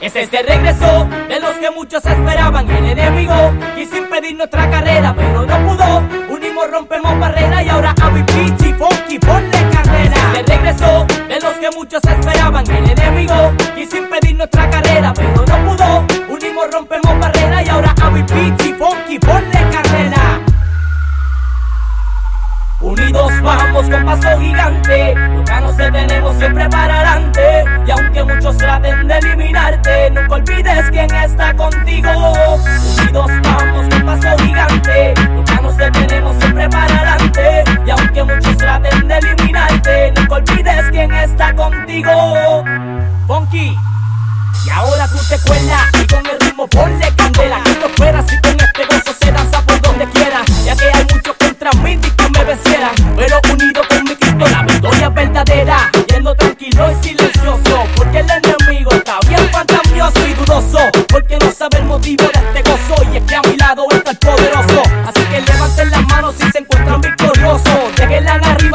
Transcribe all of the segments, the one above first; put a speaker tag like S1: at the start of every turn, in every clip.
S1: Es este regreso de los que muchos esperaban. El enemigo quiso impedir nuestra carrera, pero no pudo. Unimos, rompemos barreras y ahora Avi Pichi, Funky, ponle carrera. Es este regreso de los que muchos esperaban. El enemigo quiso impedir nuestra carrera, pero no pudo. Unimos, rompemos barreras y ahora Avi Pichi, Funky, ponle carrera. Unidos vamos con paso gigante, nunca nos detenemos siempre para. Y muchos traten de eliminarte, nunca olvides quién está contigo. Unidos vamos con paso gigante, nunca nos detenemos siempre para adelante. Y aunque muchos traten de eliminarte, nunca olvides quién está contigo. Funky. Y ahora tú te cuelas y con el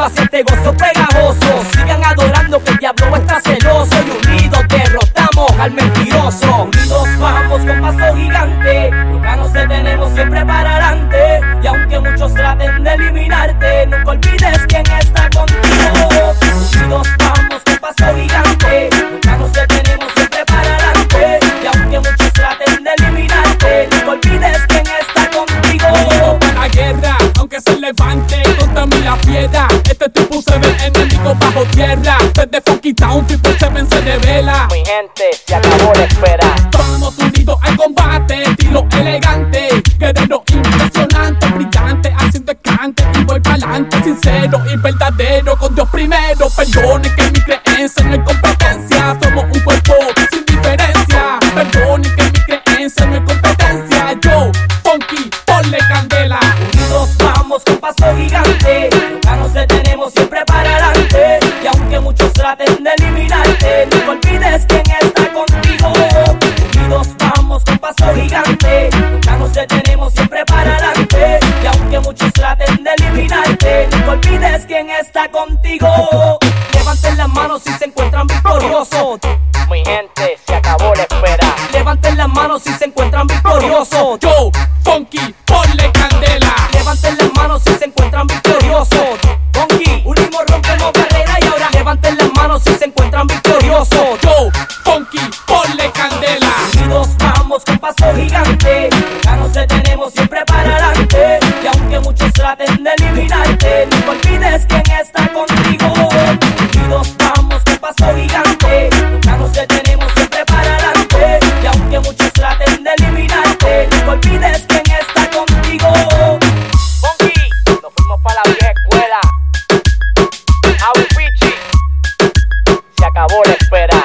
S1: Este gozo pegajoso. Sigan adorando que el diablo está celoso. Y unidos derrotamos al mentiroso. Unidos vamos con paso gigante. Nunca nos detenemos siempre para adelante. Y aunque muchos traten de eliminarte, nunca olvides quién está
S2: aunque se levante contra mí la fiera. Este tipo se ve enemigo bajo tierra. Desde Funky Town, tipo se vence de vela.
S1: Mi gente, se acabó la espera.
S2: Estamos unidos al combate, estilo elegante, guerrero impresionante, brillante, haciendo cante y voy pa'lante, sincero y verdadero, con Dios primero, perdone que mi creencia no hay
S1: traten de eliminarte. No olvides quién está contigo. Unidos vamos con paso gigante. Nunca nos detenemos siempre para adelante. Y aunque muchos traten de eliminarte, no olvides quién está contigo. Levanten las manos si se encuentran victoriosos. Mi gente, se acabó la espera. Levanten las manos si se encuentran victoriosos.
S2: Yo, Funky, ponle candela.
S1: Levanten las manos si se encuentran victoriosos.
S2: de candela.
S1: Unidos vamos con paso gigante, ganos te tenemos siempre para adelante. Y aunque muchos traten de eliminarte, no olvides quién está contigo. Unidos vamos con paso gigante, ganos te tenemos siempre para adelante. Y aunque muchos traten de eliminarte, no olvides quién está contigo. Bonky, nos fuimos para la vieja escuela. Abuichi, se acabó la espera.